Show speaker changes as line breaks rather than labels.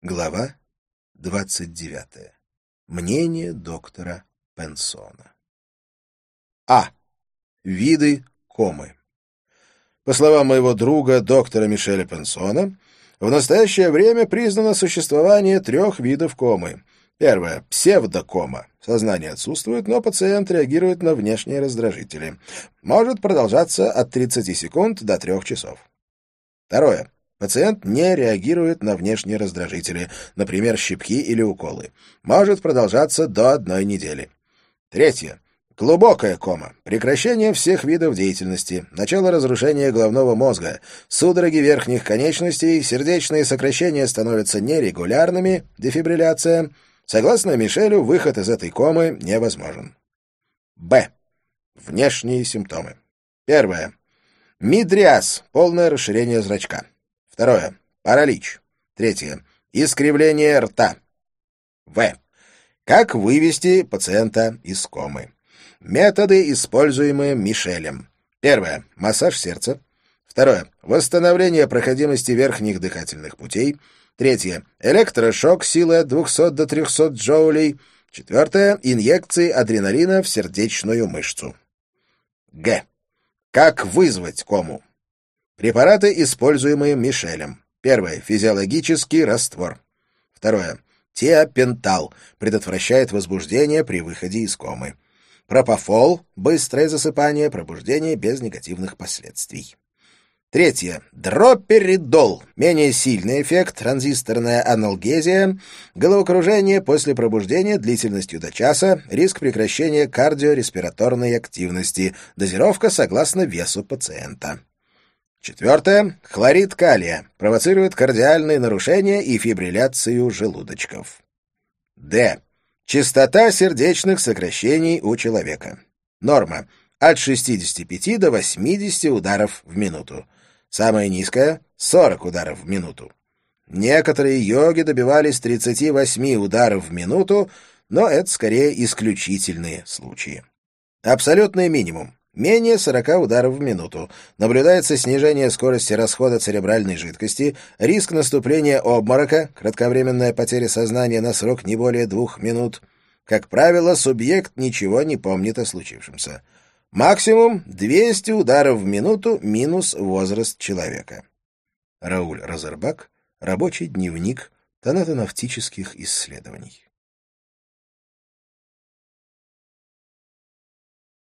Глава 29. Мнение доктора Пенсона. А. Виды комы. По словам моего друга, доктора Мишеля Пенсона, в настоящее время признано существование трех видов комы. Первое – псевдокома. Сознание отсутствует, но пациент реагирует на внешние раздражители. Может продолжаться от 30 секунд до 3 часов. Второе Пациент не реагирует на внешние раздражители, например, щипки или уколы. Может продолжаться до одной недели. Третье. Глубокая кома. Прекращение всех видов деятельности. Начало разрушения головного мозга. Судороги верхних конечностей, сердечные сокращения становятся нерегулярными, дефибрилляция. Согласно Мишелю, выход из этой комы невозможен. Б. Внешние симптомы. Первое. Мидриаз. Полное расширение зрачка. Второе. Паралич. Третье. Искривление рта. В. Как вывести пациента из комы? Методы, используемые Мишелем. Первое. Массаж сердца. Второе. Восстановление проходимости верхних дыхательных путей. Третье. Электрошок силой от 200 до 300 джоулей. Четвертое. Инъекции адреналина в сердечную мышцу. Г. Как вызвать кому? Препараты, используемые Мишелем. Первое. Физиологический раствор. Второе. Теопентал. Предотвращает возбуждение при выходе из комы. Пропофол. Быстрое засыпание, пробуждение без негативных последствий. Третье. Дроперидол. Менее сильный эффект, транзисторная аналгезия, головокружение после пробуждения длительностью до часа, риск прекращения кардиореспираторной активности, дозировка согласно весу пациента. Четвертое. Хлорид калия провоцирует кардиальные нарушения и фибрилляцию желудочков. Д. Частота сердечных сокращений у человека. Норма. От 65 до 80 ударов в минуту. Самая низкая — 40 ударов в минуту. Некоторые йоги добивались 38 ударов в минуту, но это скорее исключительные случаи. Абсолютный минимум менее 40 ударов в минуту. Наблюдается снижение скорости расхода церебральной жидкости, риск наступления обморока, кратковременная потеря сознания на срок не более двух минут. Как правило, субъект ничего не помнит о случившемся. Максимум 200 ударов в минуту минус возраст человека. Рауль Розербак. Рабочий дневник тонатонавтических исследований.